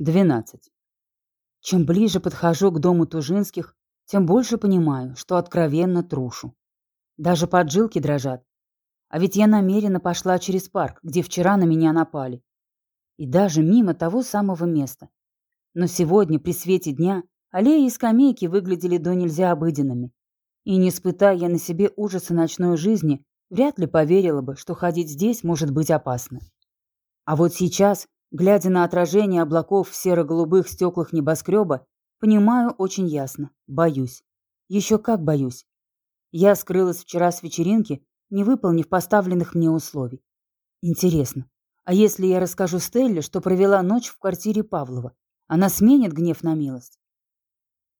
12. Чем ближе подхожу к дому Тужинских, тем больше понимаю, что откровенно трушу. Даже поджилки дрожат. А ведь я намеренно пошла через парк, где вчера на меня напали. И даже мимо того самого места. Но сегодня, при свете дня, аллеи и скамейки выглядели до нельзя обыденными. И не испытая на себе ужаса ночной жизни, вряд ли поверила бы, что ходить здесь может быть опасно. А вот сейчас, Глядя на отражение облаков в серо-голубых стеклах небоскреба, понимаю очень ясно. Боюсь. Еще как боюсь. Я скрылась вчера с вечеринки, не выполнив поставленных мне условий. Интересно, а если я расскажу Стелле, что провела ночь в квартире Павлова, она сменит гнев на милость?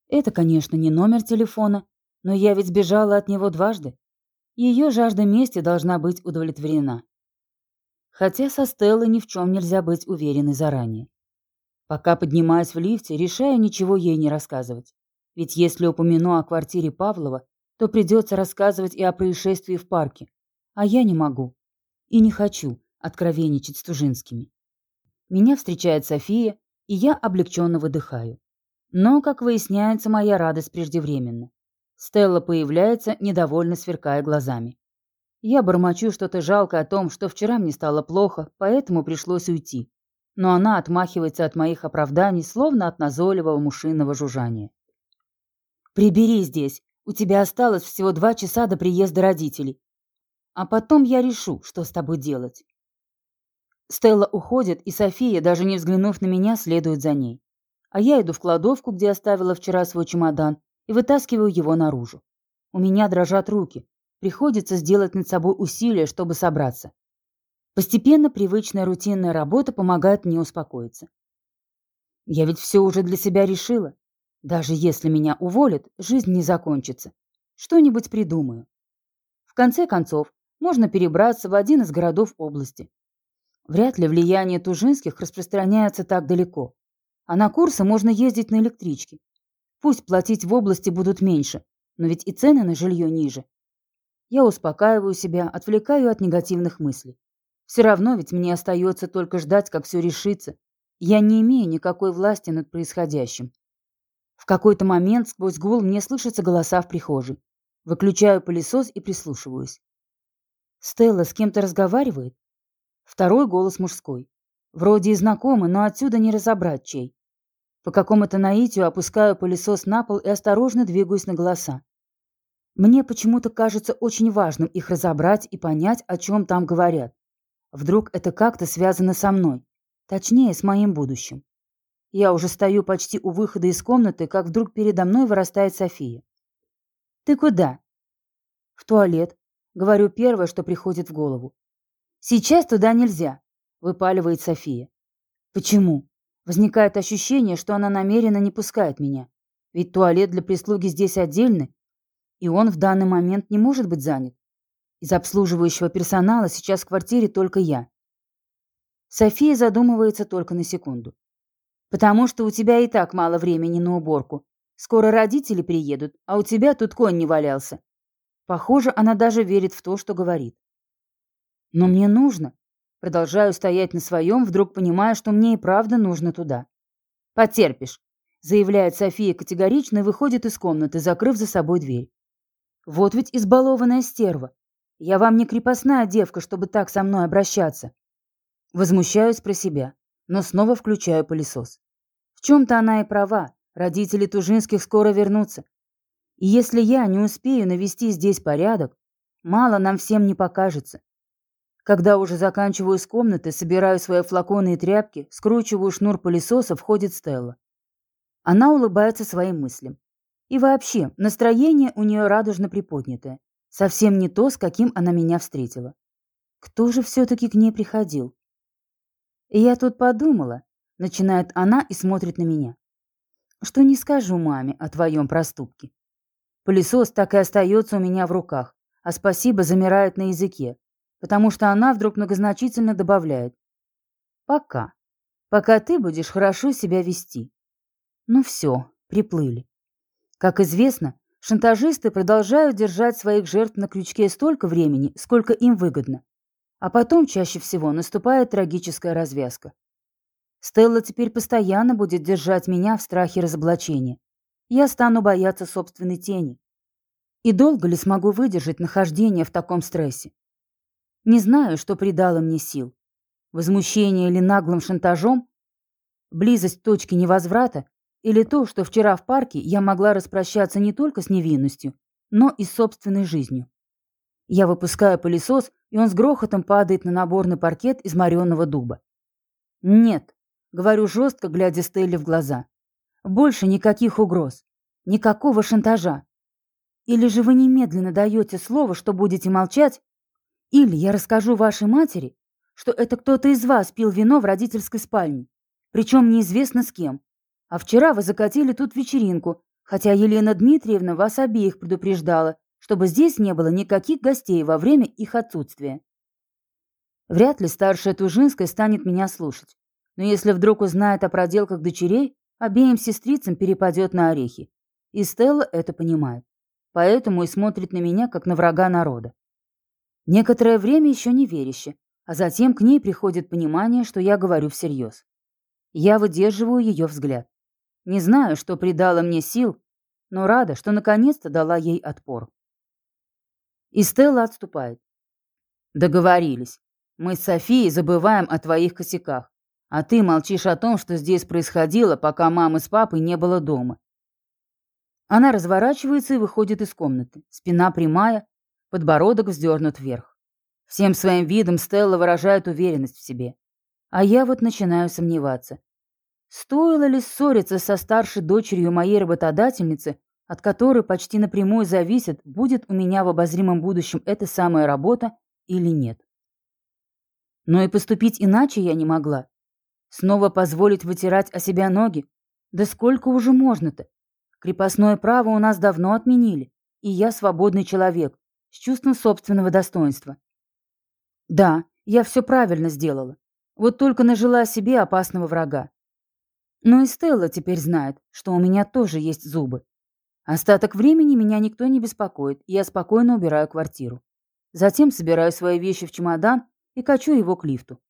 Это, конечно, не номер телефона, но я ведь сбежала от него дважды. Ее жажда мести должна быть удовлетворена. Хотя со Стеллой ни в чем нельзя быть уверенной заранее. Пока поднимаюсь в лифте, решаю ничего ей не рассказывать. Ведь если упомяну о квартире Павлова, то придется рассказывать и о происшествии в парке. А я не могу. И не хочу откровенничать с Тужинскими. Меня встречает София, и я облегченно выдыхаю. Но, как выясняется, моя радость преждевременна. Стелла появляется, недовольно сверкая глазами. Я бормочу что-то жалко о том, что вчера мне стало плохо, поэтому пришлось уйти. Но она отмахивается от моих оправданий, словно от назойливого мушиного жужжания. «Прибери здесь. У тебя осталось всего два часа до приезда родителей. А потом я решу, что с тобой делать». Стелла уходит, и София, даже не взглянув на меня, следует за ней. А я иду в кладовку, где оставила вчера свой чемодан, и вытаскиваю его наружу. У меня дрожат руки, Приходится сделать над собой усилия, чтобы собраться. Постепенно привычная рутинная работа помогает мне успокоиться. Я ведь все уже для себя решила. Даже если меня уволят, жизнь не закончится. Что-нибудь придумаю. В конце концов, можно перебраться в один из городов области. Вряд ли влияние Тужинских распространяется так далеко. А на курсы можно ездить на электричке. Пусть платить в области будут меньше, но ведь и цены на жилье ниже. Я успокаиваю себя, отвлекаю от негативных мыслей. Все равно ведь мне остается только ждать, как все решится. Я не имею никакой власти над происходящим. В какой-то момент сквозь гул мне слышатся голоса в прихожей. Выключаю пылесос и прислушиваюсь. Стелла с кем-то разговаривает? Второй голос мужской. Вроде и знакомый, но отсюда не разобрать чей. По какому-то наитию опускаю пылесос на пол и осторожно двигаюсь на голоса. Мне почему-то кажется очень важным их разобрать и понять, о чем там говорят. Вдруг это как-то связано со мной. Точнее, с моим будущим. Я уже стою почти у выхода из комнаты, как вдруг передо мной вырастает София. «Ты куда?» «В туалет», — говорю первое, что приходит в голову. «Сейчас туда нельзя», — выпаливает София. «Почему?» Возникает ощущение, что она намеренно не пускает меня. Ведь туалет для прислуги здесь отдельный, и он в данный момент не может быть занят. Из обслуживающего персонала сейчас в квартире только я. София задумывается только на секунду. «Потому что у тебя и так мало времени на уборку. Скоро родители приедут, а у тебя тут конь не валялся». Похоже, она даже верит в то, что говорит. «Но мне нужно». Продолжаю стоять на своем, вдруг понимая, что мне и правда нужно туда. «Потерпишь», — заявляет София категорично и выходит из комнаты, закрыв за собой дверь. Вот ведь избалованная стерва. Я вам не крепостная девка, чтобы так со мной обращаться. Возмущаюсь про себя, но снова включаю пылесос. В чем-то она и права. Родители Тужинских скоро вернутся. И если я не успею навести здесь порядок, мало нам всем не покажется. Когда уже заканчиваю с комнаты, собираю свои флаконы и тряпки, скручиваю шнур пылесоса, входит Стелла. Она улыбается своим мыслям. И вообще, настроение у нее радужно приподнятое. Совсем не то, с каким она меня встретила. Кто же все-таки к ней приходил? Я тут подумала, начинает она и смотрит на меня, что не скажу маме о твоем проступке. Пылесос так и остается у меня в руках, а спасибо замирает на языке, потому что она вдруг многозначительно добавляет. Пока. Пока ты будешь хорошо себя вести. Ну все, приплыли. Как известно, шантажисты продолжают держать своих жертв на крючке столько времени, сколько им выгодно. А потом чаще всего наступает трагическая развязка. Стелла теперь постоянно будет держать меня в страхе разоблачения. Я стану бояться собственной тени. И долго ли смогу выдержать нахождение в таком стрессе? Не знаю, что придало мне сил. Возмущение или наглым шантажом? Близость точки невозврата? Или то, что вчера в парке я могла распрощаться не только с невинностью, но и с собственной жизнью? Я выпускаю пылесос, и он с грохотом падает на наборный паркет из мореного дуба. Нет, говорю жестко, глядя Стелле в глаза. Больше никаких угроз, никакого шантажа. Или же вы немедленно даете слово, что будете молчать, или я расскажу вашей матери, что это кто-то из вас пил вино в родительской спальне, причем неизвестно с кем. А вчера вы закатили тут вечеринку, хотя Елена Дмитриевна вас обеих предупреждала, чтобы здесь не было никаких гостей во время их отсутствия. Вряд ли старшая Тужинская станет меня слушать. Но если вдруг узнает о проделках дочерей, обеим сестрицам перепадет на орехи. И Стелла это понимает. Поэтому и смотрит на меня, как на врага народа. Некоторое время еще не веряще, а затем к ней приходит понимание, что я говорю всерьез. Я выдерживаю ее взгляд. Не знаю, что придало мне сил, но рада, что наконец-то дала ей отпор. И Стелла отступает. Договорились. Мы с Софией забываем о твоих косяках. А ты молчишь о том, что здесь происходило, пока мамы с папой не было дома. Она разворачивается и выходит из комнаты. Спина прямая, подбородок вздернут вверх. Всем своим видом Стелла выражает уверенность в себе. А я вот начинаю сомневаться. Стоило ли ссориться со старшей дочерью моей работодательницы, от которой почти напрямую зависит, будет у меня в обозримом будущем эта самая работа или нет. Но и поступить иначе я не могла. Снова позволить вытирать о себя ноги? Да сколько уже можно-то? Крепостное право у нас давно отменили, и я свободный человек, с чувством собственного достоинства. Да, я все правильно сделала. Вот только нажила себе опасного врага. Но и Стелла теперь знает, что у меня тоже есть зубы. Остаток времени меня никто не беспокоит, и я спокойно убираю квартиру. Затем собираю свои вещи в чемодан и качу его к лифту.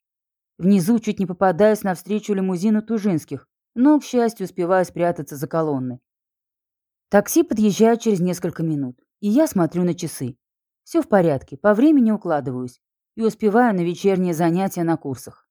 Внизу чуть не попадаюсь навстречу лимузину Тужинских, но, к счастью, успеваю спрятаться за колонной. Такси подъезжает через несколько минут, и я смотрю на часы. Все в порядке, по времени укладываюсь и успеваю на вечерние занятия на курсах.